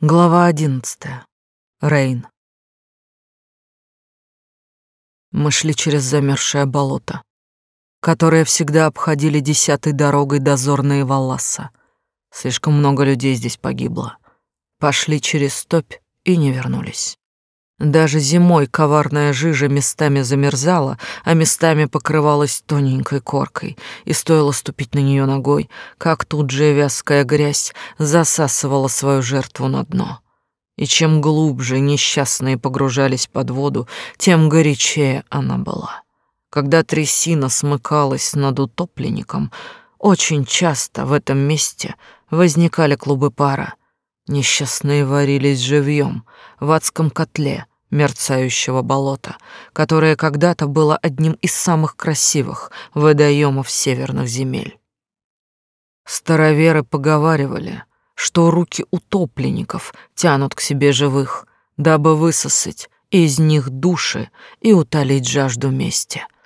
Глава одиннадцатая. Рейн. Мы шли через замерзшее болото, которое всегда обходили десятой дорогой дозорные Валласа. Слишком много людей здесь погибло. Пошли через стопь и не вернулись. Даже зимой коварная жижа местами замерзала, а местами покрывалась тоненькой коркой, и стоило ступить на нее ногой, как тут же вязкая грязь засасывала свою жертву на дно. И чем глубже несчастные погружались под воду, тем горячее она была. Когда трясина смыкалась над утопленником, очень часто в этом месте возникали клубы пара, Несчастные варились живьем в адском котле мерцающего болота, которое когда-то было одним из самых красивых водоемов северных земель. Староверы поговаривали, что руки утопленников тянут к себе живых, дабы высосать из них души и утолить жажду мести —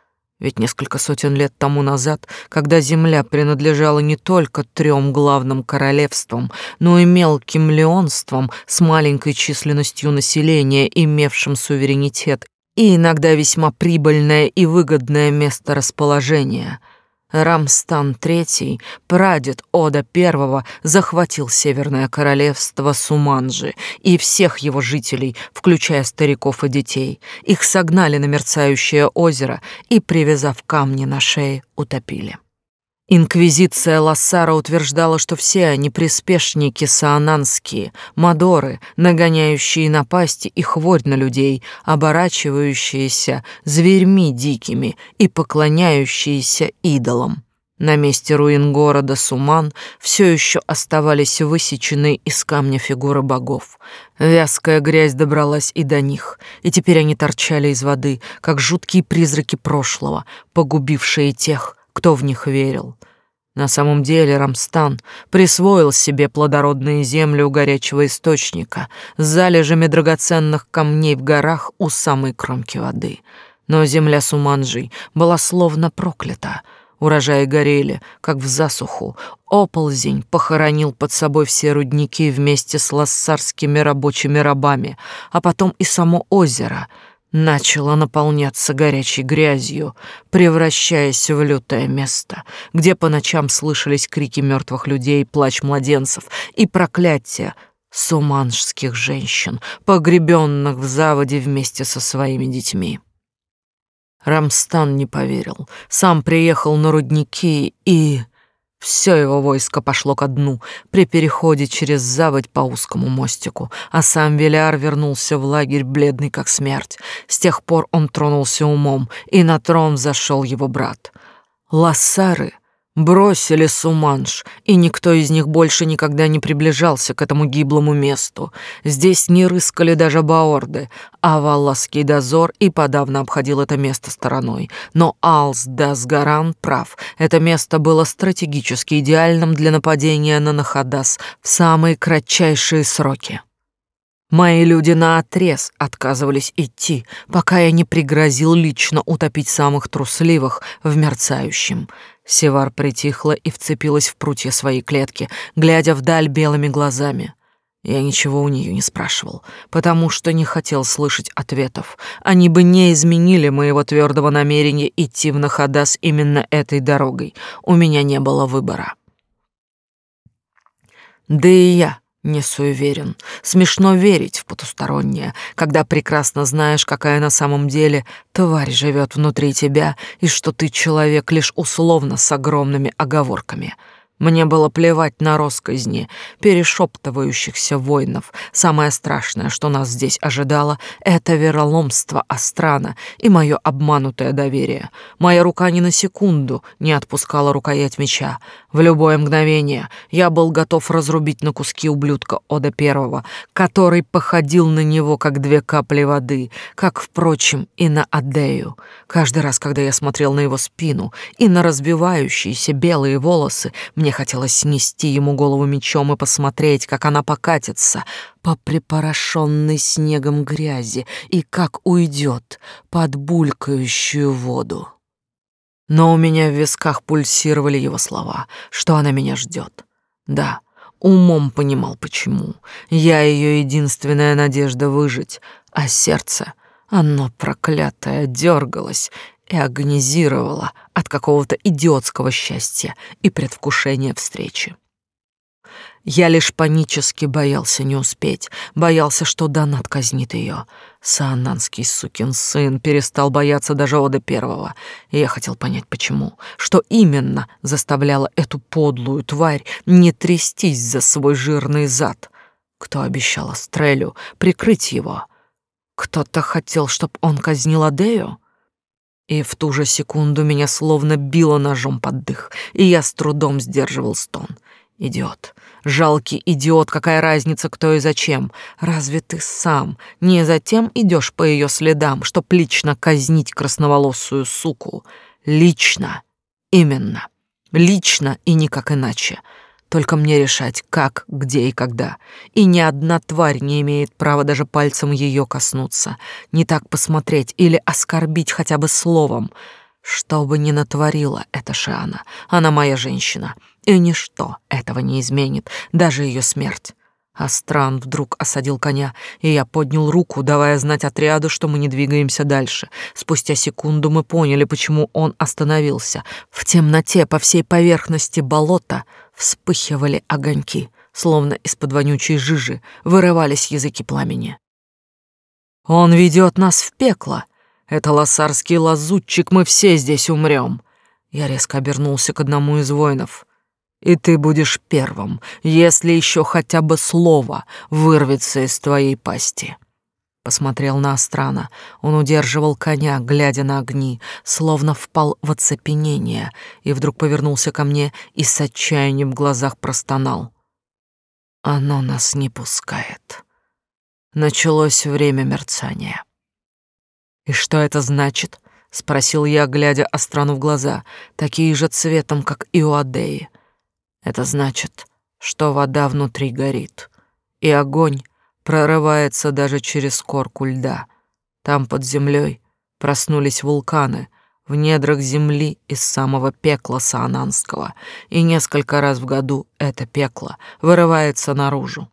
ведь несколько сотен лет тому назад, когда земля принадлежала не только трем главным королевствам, но и мелким леонствам с маленькой численностью населения, имевшим суверенитет и иногда весьма прибыльное и выгодное место расположения – Рамстан III, прадед Ода I, захватил Северное королевство Суманджи и всех его жителей, включая стариков и детей. Их согнали на мерцающее озеро и, привязав камни на шее, утопили. Инквизиция Лассара утверждала, что все они приспешники саананские, мадоры, нагоняющие напасти и хворь на людей, оборачивающиеся зверьми дикими и поклоняющиеся идолам. На месте руин города Суман все еще оставались высеченные из камня фигуры богов. Вязкая грязь добралась и до них, и теперь они торчали из воды, как жуткие призраки прошлого, погубившие тех, кто в них верил. На самом деле Рамстан присвоил себе плодородные земли у горячего источника с залежами драгоценных камней в горах у самой кромки воды. Но земля Суманджей была словно проклята. Урожаи горели, как в засуху. Оползень похоронил под собой все рудники вместе с лассарскими рабочими рабами, а потом и само озеро — начало наполняться горячей грязью, превращаясь в лютое место, где по ночам слышались крики мертвых людей, плач младенцев и проклятия суманжских женщин, погребенных в заводе вместе со своими детьми. Рамстан не поверил, сам приехал на рудники и... Все его войско пошло ко дну при переходе через заводь по узкому мостику, а сам Велиар вернулся в лагерь бледный как смерть. С тех пор он тронулся умом, и на трон зашел его брат. Лассары Бросили Суманш, и никто из них больше никогда не приближался к этому гиблому месту. Здесь не рыскали даже баорды, а валласский дозор и подавно обходил это место стороной. Но Алс Дасгаран прав, это место было стратегически идеальным для нападения на Нахадас в самые кратчайшие сроки. Мои люди наотрез отказывались идти, пока я не пригрозил лично утопить самых трусливых в мерцающем. Севар притихла и вцепилась в прутья своей клетки, глядя вдаль белыми глазами. Я ничего у нее не спрашивал, потому что не хотел слышать ответов. Они бы не изменили моего твердого намерения идти в Нахадас именно этой дорогой. У меня не было выбора. Да и я не суеверен. Смешно верить в потустороннее, когда прекрасно знаешь, какая на самом деле тварь живет внутри тебя и что ты человек лишь условно с огромными оговорками — мне было плевать на росказни перешептывающихся воинов. Самое страшное, что нас здесь ожидало, это вероломство Астрана и мое обманутое доверие. Моя рука ни на секунду не отпускала рукоять меча. В любое мгновение я был готов разрубить на куски ублюдка Ода Первого, который походил на него, как две капли воды, как, впрочем, и на Адею. Каждый раз, когда я смотрел на его спину и на разбивающиеся белые волосы, мне хотелось снести ему голову мечом и посмотреть, как она покатится по припорошенной снегом грязи и как уйдет под булькающую воду. Но у меня в висках пульсировали его слова, что она меня ждет. Да, Умом понимал, почему. Я ее единственная надежда выжить, а сердце, оно проклятое, дергалось и агонизировало от какого-то идиотского счастья и предвкушения встречи. Я лишь панически боялся не успеть, боялся, что Донат казнит ее. Саананский сукин сын перестал бояться даже Ода Первого, и я хотел понять, почему, что именно заставляло эту подлую тварь не трястись за свой жирный зад. Кто обещал Астрелю прикрыть его? Кто-то хотел, чтобы он казнил Адею? И в ту же секунду меня словно било ножом под дых, и я с трудом сдерживал стон. Идиот. Жалкий идиот, какая разница, кто и зачем? Разве ты сам не затем идешь по ее следам, чтоб лично казнить красноволосую суку? Лично. Именно. Лично и никак иначе. Только мне решать, как, где и когда. И ни одна тварь не имеет права даже пальцем ее коснуться, не так посмотреть или оскорбить хотя бы словом. Что бы ни натворила эта Шиана, она моя женщина — и ничто этого не изменит, даже ее смерть. Астран вдруг осадил коня, и я поднял руку, давая знать отряду, что мы не двигаемся дальше. Спустя секунду мы поняли, почему он остановился. В темноте по всей поверхности болота вспыхивали огоньки, словно из-под вонючей жижи вырывались языки пламени. «Он ведет нас в пекло! Это лосарский лазутчик, мы все здесь умрем!» Я резко обернулся к одному из воинов — и ты будешь первым, если еще хотя бы слово вырвется из твоей пасти. Посмотрел на Астрана. Он удерживал коня, глядя на огни, словно впал в оцепенение, и вдруг повернулся ко мне и с отчаянием в глазах простонал. Оно нас не пускает. Началось время мерцания. И что это значит? спросил я, глядя Астрану в глаза, такие же цветом, как и у Адеи. Это значит, что вода внутри горит, и огонь прорывается даже через корку льда. Там под землей проснулись вулканы в недрах земли из самого пекла Саананского, и несколько раз в году это пекло вырывается наружу.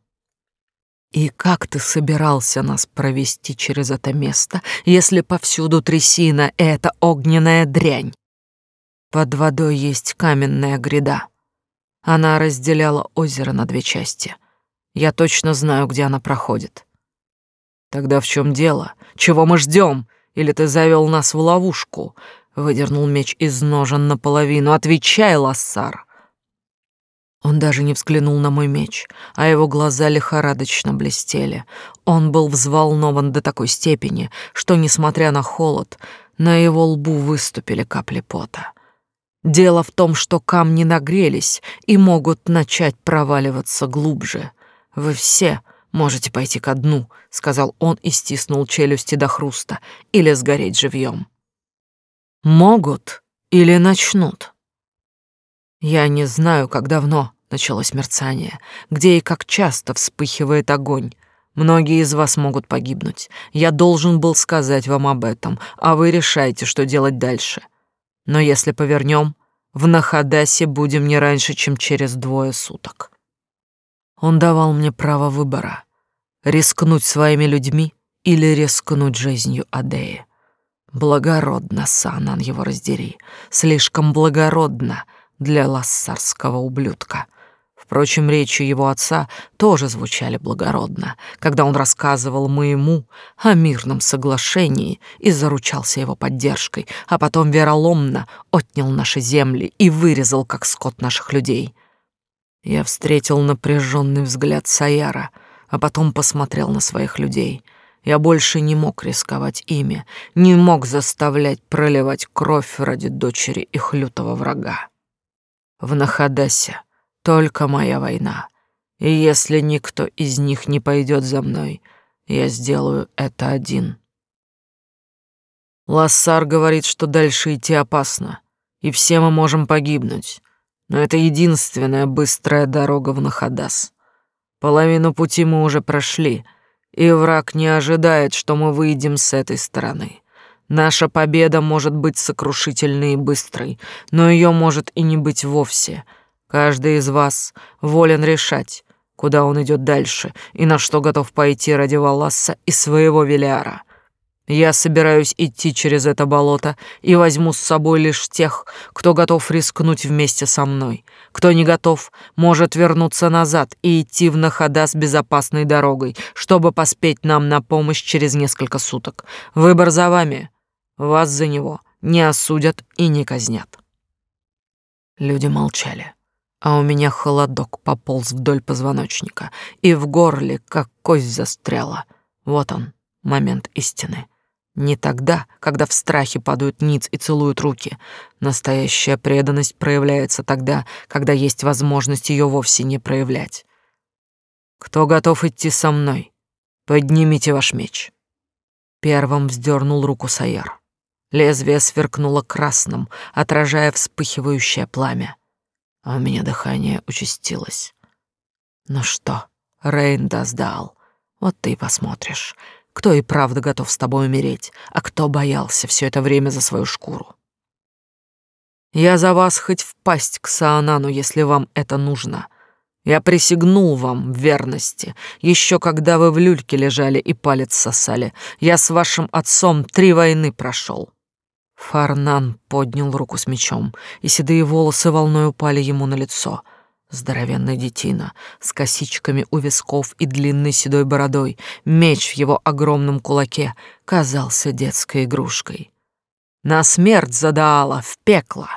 И как ты собирался нас провести через это место, если повсюду трясина — это огненная дрянь? Под водой есть каменная гряда. Она разделяла озеро на две части. Я точно знаю, где она проходит. Тогда в чем дело? Чего мы ждем? Или ты завел нас в ловушку? Выдернул меч из ножен наполовину. Отвечай, Лассар. Он даже не взглянул на мой меч, а его глаза лихорадочно блестели. Он был взволнован до такой степени, что, несмотря на холод, на его лбу выступили капли пота. Дело в том, что камни нагрелись и могут начать проваливаться глубже. Вы все можете пойти ко дну, сказал он и стиснул челюсти до хруста, или сгореть живьем. Могут или начнут. Я не знаю, как давно началось мерцание, где и как часто вспыхивает огонь. Многие из вас могут погибнуть. Я должен был сказать вам об этом, а вы решайте, что делать дальше. Но если повернем, в Нахадасе будем не раньше, чем через двое суток. Он давал мне право выбора — рискнуть своими людьми или рискнуть жизнью Адеи. Благородно, Санан его раздери, слишком благородно для лассарского ублюдка — Впрочем, речи его отца тоже звучали благородно, когда он рассказывал моему о мирном соглашении и заручался его поддержкой, а потом вероломно отнял наши земли и вырезал, как скот наших людей. Я встретил напряженный взгляд Саяра, а потом посмотрел на своих людей. Я больше не мог рисковать ими, не мог заставлять проливать кровь ради дочери их лютого врага. В Нахадасе только моя война. И если никто из них не пойдет за мной, я сделаю это один. Лассар говорит, что дальше идти опасно, и все мы можем погибнуть. Но это единственная быстрая дорога в Нахадас. Половину пути мы уже прошли, и враг не ожидает, что мы выйдем с этой стороны. Наша победа может быть сокрушительной и быстрой, но ее может и не быть вовсе — Каждый из вас волен решать, куда он идет дальше и на что готов пойти ради Валласа и своего Велиара. Я собираюсь идти через это болото и возьму с собой лишь тех, кто готов рискнуть вместе со мной. Кто не готов, может вернуться назад и идти в Нахадас безопасной дорогой, чтобы поспеть нам на помощь через несколько суток. Выбор за вами. Вас за него не осудят и не казнят. Люди молчали, а у меня холодок пополз вдоль позвоночника, и в горле, как кость застряла. Вот он, момент истины. Не тогда, когда в страхе падают ниц и целуют руки. Настоящая преданность проявляется тогда, когда есть возможность ее вовсе не проявлять. Кто готов идти со мной? Поднимите ваш меч. Первым вздернул руку Саер. Лезвие сверкнуло красным, отражая вспыхивающее пламя. А у меня дыхание участилось. Ну что, Рейн Даздал, вот ты и посмотришь, кто и правда готов с тобой умереть, а кто боялся все это время за свою шкуру. Я за вас хоть впасть к Саанану, если вам это нужно. Я присягнул вам в верности, еще когда вы в люльке лежали и палец сосали. Я с вашим отцом три войны прошел. Фарнан поднял руку с мечом, и седые волосы волной упали ему на лицо — Здоровенный детина, с косичками у висков и длинной седой бородой, меч в его огромном кулаке казался детской игрушкой. На смерть задала, в пекло!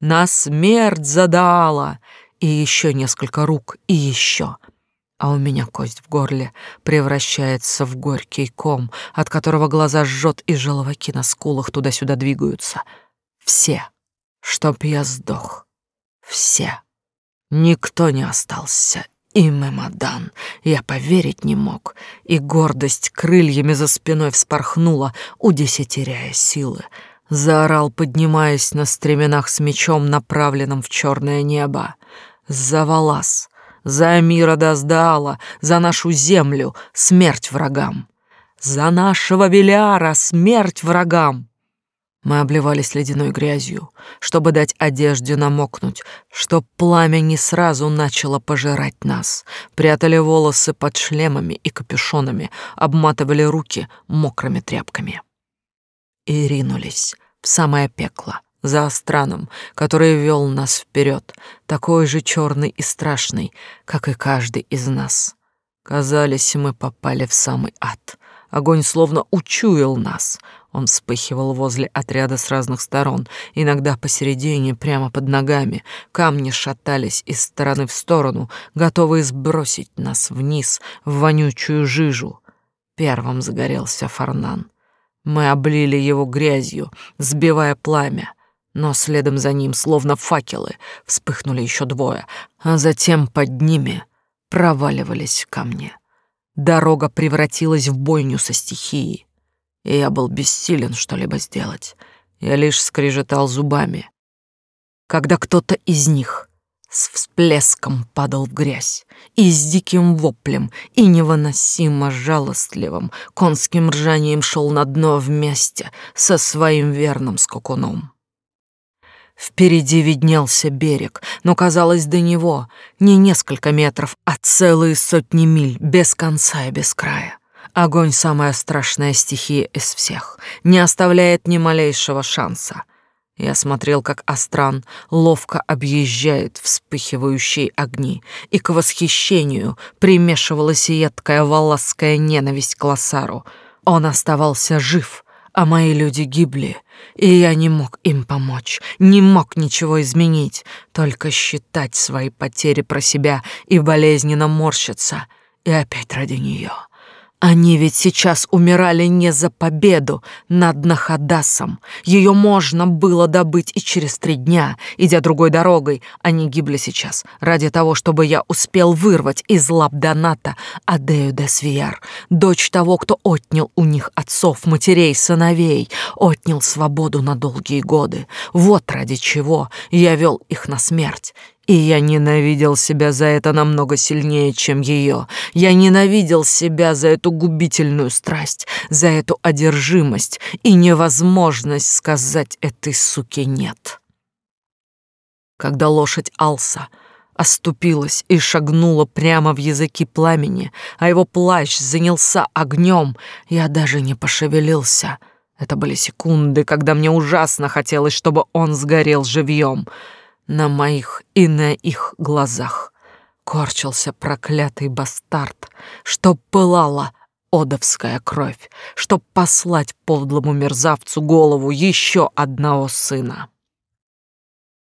На смерть задала! И еще несколько рук, и еще. А у меня кость в горле превращается в горький ком, от которого глаза жжет и желваки на скулах туда-сюда двигаются. Все, чтоб я сдох. Все. Никто не остался. И Мемодан. Я поверить не мог. И гордость крыльями за спиной вспорхнула, удесятеряя силы. Заорал, поднимаясь на стременах с мечом, направленным в черное небо. За Валас, за Амира Даздаала, за нашу землю, смерть врагам. За нашего Велиара, смерть врагам. Мы обливались ледяной грязью, чтобы дать одежде намокнуть, чтоб пламя не сразу начало пожирать нас. Прятали волосы под шлемами и капюшонами, обматывали руки мокрыми тряпками. И ринулись в самое пекло, за Астраном, который вел нас вперед, такой же черный и страшный, как и каждый из нас. Казались, мы попали в самый ад. Огонь словно учуял нас — он вспыхивал возле отряда с разных сторон, иногда посередине, прямо под ногами. Камни шатались из стороны в сторону, готовые сбросить нас вниз в вонючую жижу. Первым загорелся Фарнан. Мы облили его грязью, сбивая пламя, но следом за ним, словно факелы, вспыхнули еще двое, а затем под ними проваливались камни. Дорога превратилась в бойню со стихией и я был бессилен что-либо сделать. Я лишь скрежетал зубами, когда кто-то из них с всплеском падал в грязь, и с диким воплем, и невыносимо жалостливым конским ржанием шел на дно вместе со своим верным скакуном. Впереди виднелся берег, но казалось до него не несколько метров, а целые сотни миль без конца и без края. Огонь — самая страшная стихия из всех, не оставляет ни малейшего шанса. Я смотрел, как Астран ловко объезжает вспыхивающие огни, и к восхищению примешивалась едкая валласская ненависть к Лассару. Он оставался жив, а мои люди гибли, и я не мог им помочь, не мог ничего изменить, только считать свои потери про себя и болезненно морщиться, и опять ради нее. Они ведь сейчас умирали не за победу над Нахадасом. Ее можно было добыть и через три дня, идя другой дорогой. Они гибли сейчас ради того, чтобы я успел вырвать из лап Доната Адею де Свияр, дочь того, кто отнял у них отцов, матерей, сыновей, отнял свободу на долгие годы. Вот ради чего я вел их на смерть. И я ненавидел себя за это намного сильнее, чем ее. Я ненавидел себя за эту губительную страсть, за эту одержимость и невозможность сказать этой суке «нет». Когда лошадь Алса оступилась и шагнула прямо в языки пламени, а его плащ занялся огнем, я даже не пошевелился. Это были секунды, когда мне ужасно хотелось, чтобы он сгорел живьем на моих и на их глазах. Корчился проклятый бастард, что пылала одовская кровь, чтоб послать подлому мерзавцу голову еще одного сына.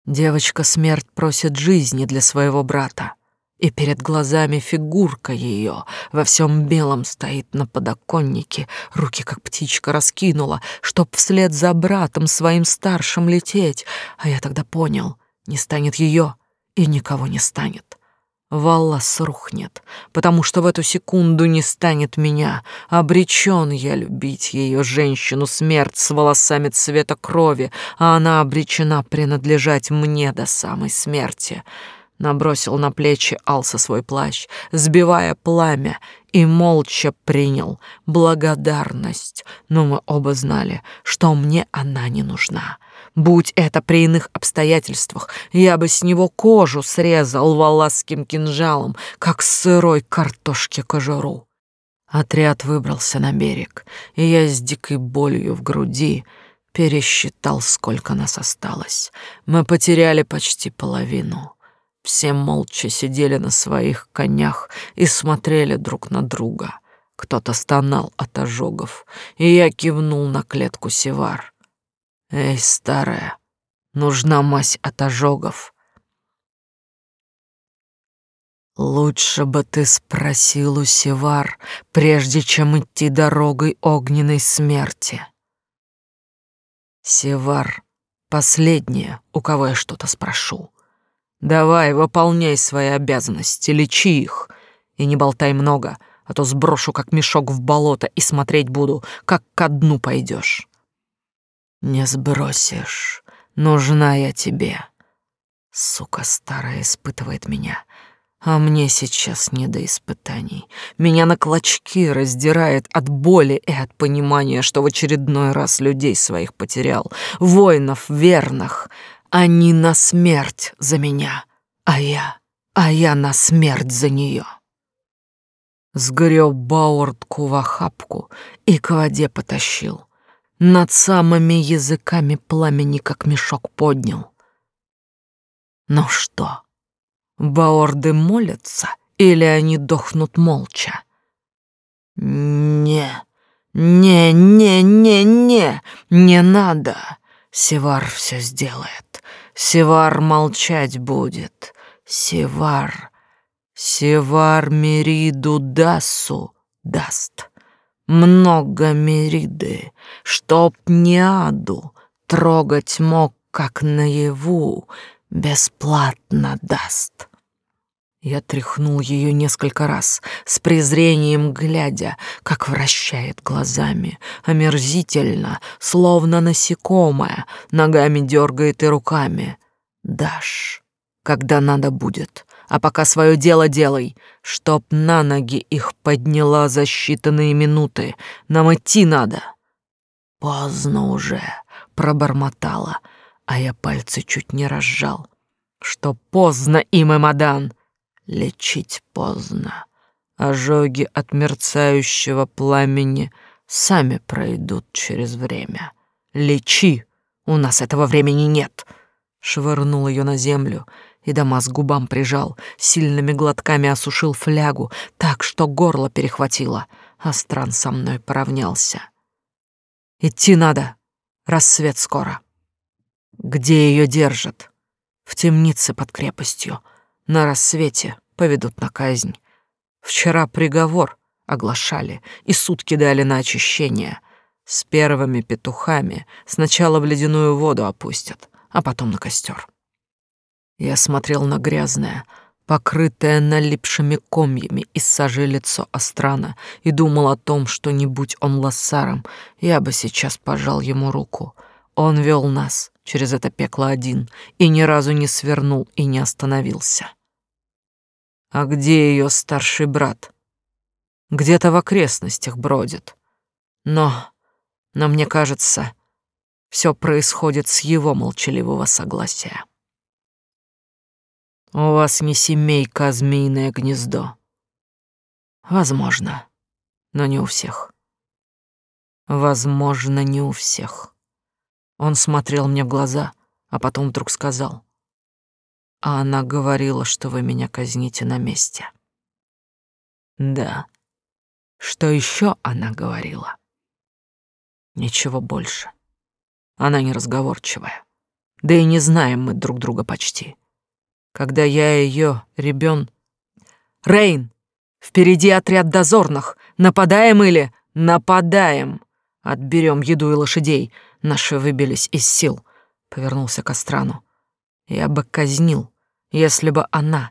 Девочка смерть просит жизни для своего брата, и перед глазами фигурка ее во всем белом стоит на подоконнике, руки как птичка раскинула, чтоб вслед за братом своим старшим лететь, а я тогда понял, не станет ее и никого не станет. Валлас рухнет, потому что в эту секунду не станет меня. Обречен я любить ее женщину, смерть с волосами цвета крови, а она обречена принадлежать мне до самой смерти. Набросил на плечи Алса свой плащ, сбивая пламя, и молча принял благодарность. Но мы оба знали, что мне она не нужна. Будь это при иных обстоятельствах, я бы с него кожу срезал валасским кинжалом, как сырой картошки кожуру. Отряд выбрался на берег, и я с дикой болью в груди пересчитал, сколько нас осталось. Мы потеряли почти половину. Все молча сидели на своих конях и смотрели друг на друга. Кто-то стонал от ожогов, и я кивнул на клетку Севар. Эй, старая, нужна мазь от ожогов. Лучше бы ты спросил у Севар, прежде чем идти дорогой огненной смерти. Севар, последняя, у кого я что-то спрошу. Давай, выполняй свои обязанности, лечи их. И не болтай много, а то сброшу как мешок в болото и смотреть буду, как ко дну пойдешь. Не сбросишь, нужна я тебе. Сука старая испытывает меня, а мне сейчас не до испытаний. Меня на клочки раздирает от боли и от понимания, что в очередной раз людей своих потерял, воинов верных. Они на смерть за меня, а я, а я на смерть за нее. Сгреб Бауртку в охапку и к воде потащил — над самыми языками пламени, как мешок поднял. Ну что, баорды молятся или они дохнут молча? Не, не, не, не, не, не надо. Севар все сделает. Севар молчать будет. Севар, Севар Мериду Дасу даст много мериды, чтоб не аду трогать мог, как наяву, бесплатно даст. Я тряхнул ее несколько раз, с презрением глядя, как вращает глазами, омерзительно, словно насекомое, ногами дергает и руками. Дашь, когда надо будет, а пока свое дело делай, чтоб на ноги их подняла за считанные минуты. Нам идти надо. Поздно уже, пробормотала, а я пальцы чуть не разжал. Что поздно им, Эмадан, лечить поздно. Ожоги от мерцающего пламени сами пройдут через время. Лечи, у нас этого времени нет. Швырнул ее на землю и Дамас губам прижал, сильными глотками осушил флягу, так что горло перехватило, а стран со мной поравнялся. «Идти надо, рассвет скоро». «Где ее держат?» «В темнице под крепостью. На рассвете поведут на казнь. Вчера приговор оглашали и сутки дали на очищение. С первыми петухами сначала в ледяную воду опустят, а потом на костер. Я смотрел на грязное, покрытое налипшими комьями из сажи лицо Астрана и думал о том, что не будь он лоссаром, я бы сейчас пожал ему руку. Он вел нас через это пекло один и ни разу не свернул и не остановился. А где ее старший брат? Где-то в окрестностях бродит. Но, но мне кажется, все происходит с его молчаливого согласия. У вас не семейка, а змеиное гнездо. Возможно, но не у всех. Возможно, не у всех. Он смотрел мне в глаза, а потом вдруг сказал. А она говорила, что вы меня казните на месте. Да. Что еще она говорила? Ничего больше. Она неразговорчивая. Да и не знаем мы друг друга почти. Когда я ее ребен... Рейн, впереди отряд дозорных. Нападаем или... Нападаем. Отберем еду и лошадей. Наши выбились из сил. Повернулся к Астрану. Я бы казнил, если бы она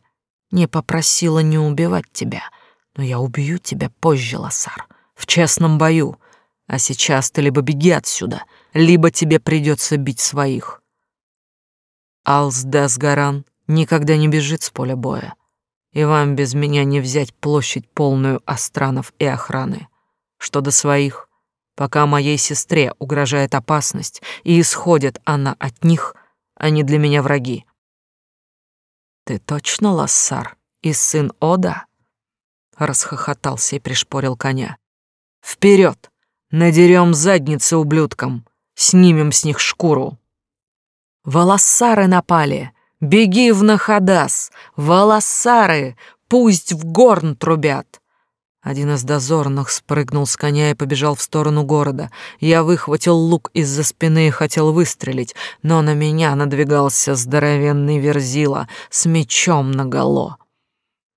не попросила не убивать тебя. Но я убью тебя позже, Лосар, в честном бою. А сейчас ты либо беги отсюда, либо тебе придется бить своих. Алсдасгаран никогда не бежит с поля боя, и вам без меня не взять площадь полную астранов и охраны. Что до своих, пока моей сестре угрожает опасность, и исходит она от них, они для меня враги. Ты точно Лассар и сын Ода? Расхохотался и пришпорил коня. Вперед! Надерем задницы ублюдкам, снимем с них шкуру. Волоссары напали, беги в Нахадас, волоссары, пусть в горн трубят. Один из дозорных спрыгнул с коня и побежал в сторону города. Я выхватил лук из-за спины и хотел выстрелить, но на меня надвигался здоровенный верзила с мечом наголо.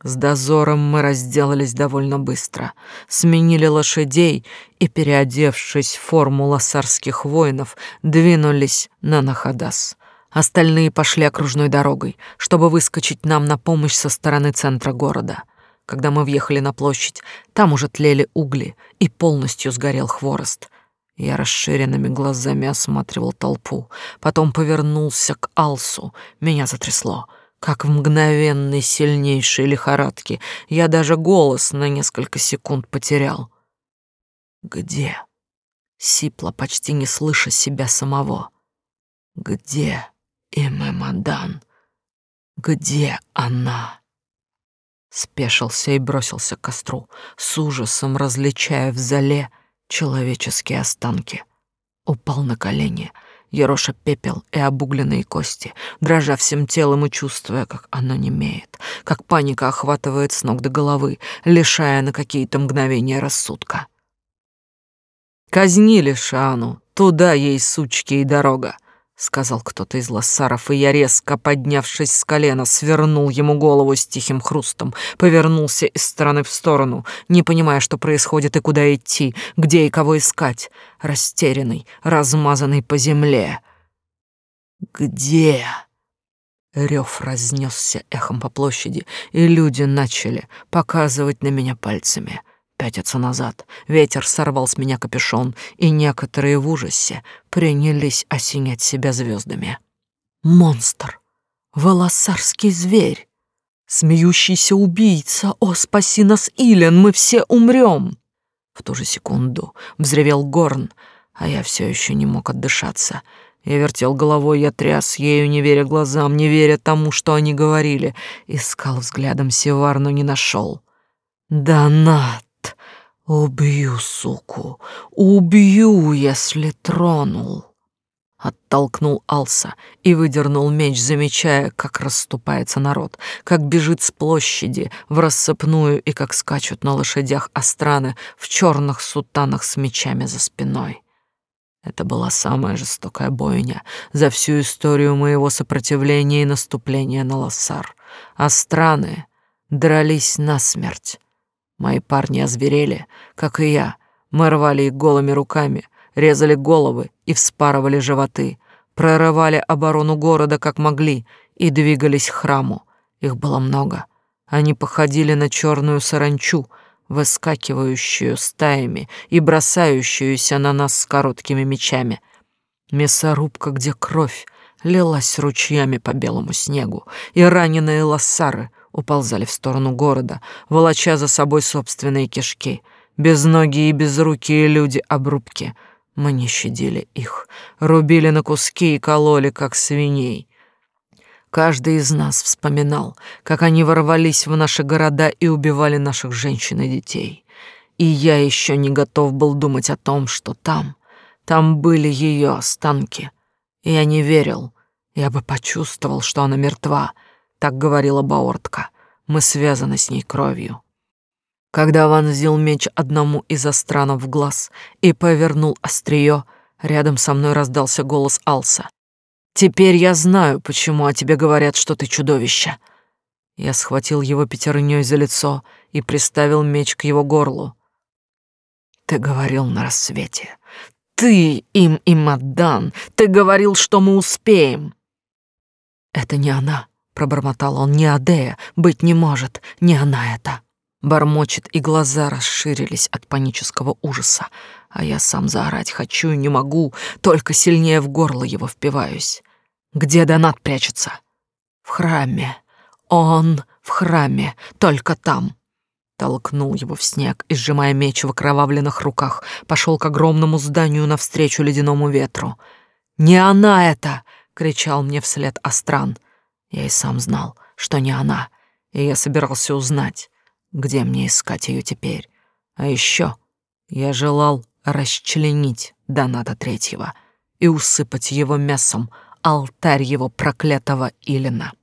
С дозором мы разделались довольно быстро, сменили лошадей и, переодевшись в форму лосарских воинов, двинулись на Нахадас. Остальные пошли окружной дорогой, чтобы выскочить нам на помощь со стороны центра города — когда мы въехали на площадь, там уже тлели угли и полностью сгорел хворост. Я расширенными глазами осматривал толпу, потом повернулся к Алсу. Меня затрясло, как в мгновенной сильнейшей лихорадке. Я даже голос на несколько секунд потерял. «Где?» Сипло, почти не слыша себя самого. «Где Имэмадан? Где она?» спешился и бросился к костру, с ужасом различая в зале человеческие останки. Упал на колени, ероша пепел и обугленные кости, дрожа всем телом и чувствуя, как оно немеет, как паника охватывает с ног до головы, лишая на какие-то мгновения рассудка. Казнили Шану, туда ей, сучки, и дорога. — сказал кто-то из лоссаров, и я, резко поднявшись с колена, свернул ему голову с тихим хрустом, повернулся из стороны в сторону, не понимая, что происходит и куда идти, где и кого искать, растерянный, размазанный по земле. «Где?» Рев разнесся эхом по площади, и люди начали показывать на меня пальцами — пятиться назад. Ветер сорвал с меня капюшон, и некоторые в ужасе принялись осенять себя звездами. Монстр! Волосарский зверь! Смеющийся убийца! О, спаси нас, Илен, мы все умрем! В ту же секунду взревел горн, а я все еще не мог отдышаться. Я вертел головой, я тряс ею, не веря глазам, не веря тому, что они говорили. Искал взглядом Севар, но не нашел. «Донат!» «Убью, суку, убью, если тронул!» Оттолкнул Алса и выдернул меч, замечая, как расступается народ, как бежит с площади в рассыпную и как скачут на лошадях астраны в черных сутанах с мечами за спиной. Это была самая жестокая бойня за всю историю моего сопротивления и наступления на Лассар. Астраны дрались насмерть, Мои парни озверели, как и я. Мы рвали их голыми руками, резали головы и вспарывали животы, прорывали оборону города как могли и двигались к храму. Их было много. Они походили на черную саранчу, выскакивающую стаями и бросающуюся на нас с короткими мечами. Мясорубка, где кровь, лилась ручьями по белому снегу, и раненые лоссары — уползали в сторону города, волоча за собой собственные кишки. Безногие и безрукие люди-обрубки. Мы не щадили их, рубили на куски и кололи, как свиней. Каждый из нас вспоминал, как они ворвались в наши города и убивали наших женщин и детей. И я еще не готов был думать о том, что там, там были ее останки. Я не верил. Я бы почувствовал, что она мертва, так говорила Баортка. Мы связаны с ней кровью. Когда вонзил меч одному из астранов в глаз и повернул острие, рядом со мной раздался голос Алса. «Теперь я знаю, почему о тебе говорят, что ты чудовище». Я схватил его пятерней за лицо и приставил меч к его горлу. «Ты говорил на рассвете. Ты им и Мадан. Ты говорил, что мы успеем». «Это не она», — пробормотал он, — «не Адея. Быть не может. Не она это». Бормочет, и глаза расширились от панического ужаса. А я сам заорать хочу и не могу, только сильнее в горло его впиваюсь. Где Донат прячется? В храме. Он в храме, только там. Толкнул его в снег и, сжимая меч в окровавленных руках, пошел к огромному зданию навстречу ледяному ветру. «Не она это!» — кричал мне вслед Астран. Я и сам знал, что не она, и я собирался узнать, где мне искать ее теперь. А еще я желал расчленить Доната Третьего и усыпать его мясом алтарь его проклятого Илина.